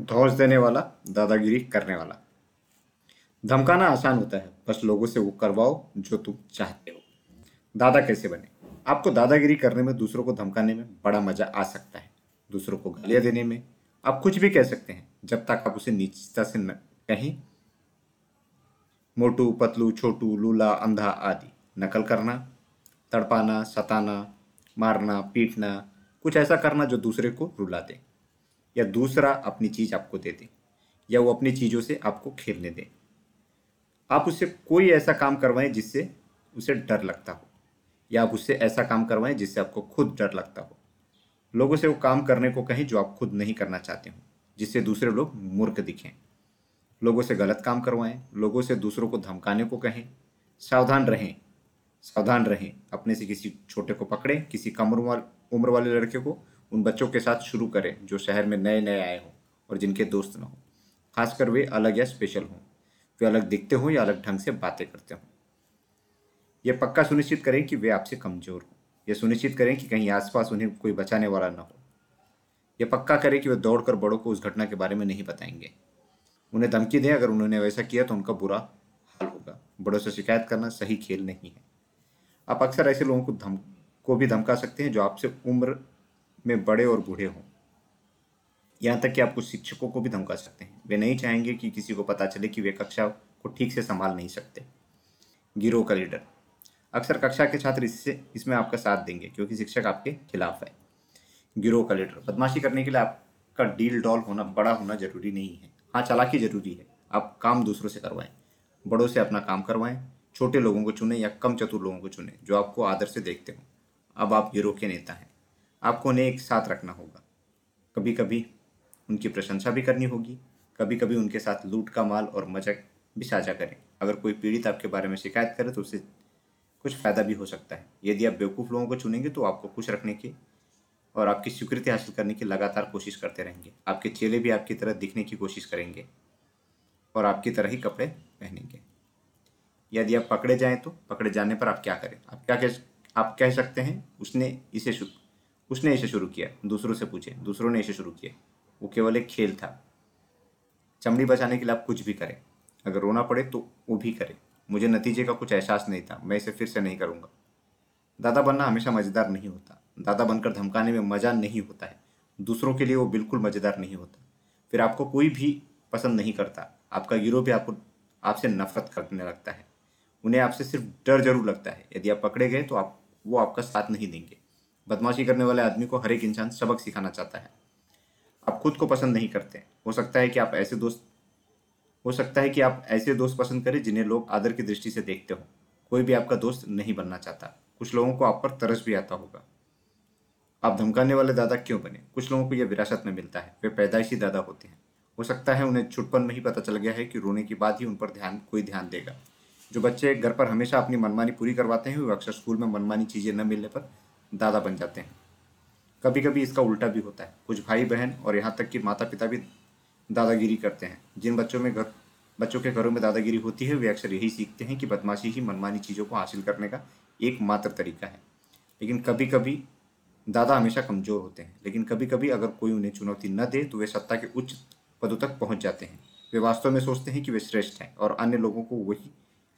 धौस देने वाला, दादागिरी करने वाला। धमकाना आसान होता है, बस लोगों से वो करवाओ जो तुम चाहते हो। दादा कैसे बने? आपको दादागिरी करने में, दूसरों को धमकाने में बड़ा मज़ा आ सकता है। दूसरों को गालियाँ देने में, आप कुछ भी कह सकते हैं, जब तक आप उसे नीचता से न कहें। मोटू, पतलू, छोटू, लूला, अंधा आदि। नकल करना, तड़पाना, सताना, मारना, पीटना, कुछ ऐसा करना जो दूसरे को रुला दे। या दूसरा अपनी चीज़ आपको दे दे या वो अपनी चीज़ों से आपको खेलने दे। आप उससे कोई ऐसा काम करवाएँ जिससे उसे डर लगता हो या आप उससे ऐसा काम करवाएँ जिससे आपको खुद डर लगता हो। लोगों से वो काम करने को कहें जो आप खुद नहीं करना चाहते हो जिससे दूसरे लोग मूर्ख दिखें। लोगों से गलत काम करवाएँ लोगों से दूसरों को धमकाने को कहें। सावधान रहें सावधान रहें अपने से किसी छोटे को पकड़ें किसी कम उम्र वाल, लड़के को उन बच्चों के साथ शुरू करें जो शहर में नए नए आए हों और जिनके दोस्त ना हों। खासकर वे अलग या स्पेशल हों। वे अलग दिखते हों या अलग ढंग से बातें करते हों। यह पक्का सुनिश्चित करें कि वे आपसे कमज़ोर हों। यह सुनिश्चित करें कि कहीं आसपास उन्हें कोई बचाने वाला न हो। यह पक्का करें कि वे दौड़कर बड़ों को उस घटना के बारे में नहीं बताएँगे। उन्हें धमकी दें, अगर उन्होंने वैसा किया तो उनका बुरा हाल होगा। बड़ों से शिकायत करना सही खेल नहीं है। आप अक्सर ऐसे लोगों को धम, को भी धमका सकते हैं जो आपसे उम्र में बड़े और बूढ़े हों। यहाँ तक कि आप कुछ शिक्षकों को भी धमका सकते हैं। वे नहीं चाहेंगे कि किसी को पता चले कि वे कक्षा को ठीक से संभाल नहीं सकते। गिरोह का लीडर। अक्सर कक्षा के छात्र इससे, इसमें आपका साथ देंगे, क्योंकि शिक्षक आपके खिलाफ है। गिरोह का लीडर। बदमाशी करने के लिए आपका डील डॉल होना, बड़ा होना ज़रूरी नहीं है। हाँ चालाकी ज़रूरी है। आप काम दूसरों से करवाएँ। बड़ों से अपना काम करवाएँ। छोटे लोगों को चुने या कम चतुर लोगों को चुने, जो आपको आदर से देखते हो। अब आप गिरोह के नेता हैं। आपको उन्हें एक साथ रखना होगा। कभी कभी उनकी प्रशंसा भी करनी होगी कभी कभी उनके साथ लूट का माल और मजक भी साझा करें। अगर कोई पीड़ित आपके बारे में शिकायत करे तो उससे कुछ फ़ायदा भी हो सकता है। यदि आप बेवकूफ़ लोगों को चुनेंगे तो आपको खुश रखने की और आपकी स्वीकृति हासिल करने की लगातार कोशिश करते रहेंगे। आपके चेले भी आपकी तरह दिखने की कोशिश करेंगे और आपकी तरह ही कपड़े पहनेंगे। यदि आप पकड़े जाएँ तो पकड़े जाने पर आप क्या करें? आप क्या कह आप कह सकते हैं, उसने इसे उसने इसे शुरू किया, दूसरों से पूछे, दूसरों ने इसे शुरू किया। वो केवल एक खेल था। चमड़ी बचाने के लिए आप कुछ भी करें। अगर रोना पड़े तो वो भी करें। मुझे नतीजे का कुछ एहसास नहीं था, मैं इसे फिर से नहीं करूँगा। दादा बनना हमेशा मज़ेदार नहीं होता। दादा बनकर धमकाने में मज़ा नहीं होता है। दूसरों के लिए वो बिल्कुल मज़ेदार नहीं होता। फिर आपको कोई भी पसंद नहीं करता। आपका गिरोह भी आपको, आपसे नफरत करने लगता है। उन्हें आपसे सिर्फ़ डर ज़रूर लगता है। यदि आप पकड़े गए तो आप, वो आपका साथ नहीं देंगे। बदमाशी करने वाले आदमी को हर एक इंसान सबक सिखाना चाहता है। आप खुद को पसंद नहीं करते। हो सकता है कि आप ऐसे दोस्त हो सकता है कि आप ऐसे दोस्त पसंद करें जिन्हें लोग आदर की दृष्टि से देखते हो। कोई भी आपका दोस्त नहीं बनना चाहता। कुछ लोगों को आप पर तरस भी आता होगा। आप धमकाने वाले दादा क्यों बने? कुछ लोगों को यह विरासत में मिलता है। वे पैदाइशी दादा होते हैं। हो सकता है उन्हें छुटपन में ही पता चल गया है कि रोने के बाद ही उन पर ध्यान कोई ध्यान देगा। जो बच्चे घर पर हमेशा अपनी मनमानी पूरी करवाते हैं, वे अक्सर स्कूल में मनमानी चीज़ें न मिलने पर दादा बन जाते हैं। कभी कभी इसका उल्टा भी होता है। कुछ भाई बहन और यहाँ तक कि माता पिता भी दादागिरी करते हैं। जिन बच्चों में घर, बच्चों के घरों में दादागिरी होती है, वे अक्सर यही सीखते हैं कि बदमाशी ही मनमानी चीज़ों को हासिल करने का एकमात्र तरीका है। लेकिन कभी कभी दादा हमेशा कमज़ोर होते हैं। लेकिन कभी कभी अगर कोई उन्हें चुनौती न दे तो वे सत्ता के उच्च पदों तक पहुँच जाते हैं। वे वास्तव में सोचते हैं कि वे श्रेष्ठ हैं और अन्य लोगों को वही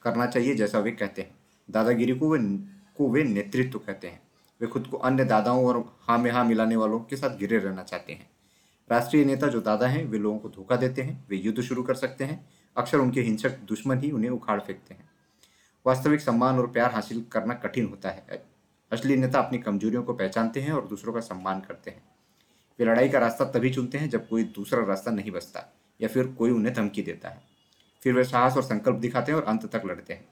करना चाहिए जैसा वे कहते हैं। दादागिरी को वे को वे नेतृत्व कहते हैं। वे खुद को अन्य दादाओं और हाँ में हाँ मिलाने वालों के साथ गिरे रहना चाहते हैं। राष्ट्रीय नेता जो दादा हैं, वे लोगों को धोखा देते हैं, वे युद्ध शुरू कर सकते हैं, अक्सर उनके हिंसक दुश्मन ही उन्हें उखाड़ फेंकते हैं। वास्तविक सम्मान और प्यार हासिल करना कठिन होता है। असली नेता अपनी कमजोरियों को पहचानते हैं और दूसरों का सम्मान करते हैं। वे लड़ाई का रास्ता तभी चुनते हैं जब कोई दूसरा रास्ता नहीं बचता या फिर कोई उन्हें धमकी देता है। फिर वे साहस और संकल्प दिखाते हैं और अंत तक लड़ते हैं।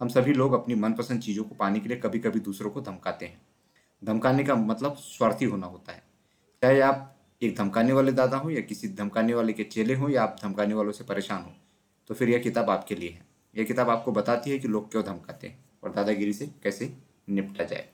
हम सभी लोग अपनी मनपसंद चीज़ों को पाने के लिए कभी कभी दूसरों को धमकाते हैं। धमकाने का मतलब स्वार्थी होना होता है। चाहे आप एक धमकाने वाले दादा हो या किसी धमकाने वाले के चेले हो या आप धमकाने वालों से परेशान हो तो फिर यह किताब आपके लिए है। यह किताब आपको बताती है कि लोग क्यों धमकाते हैं और दादागिरी से कैसे निपटा जाए।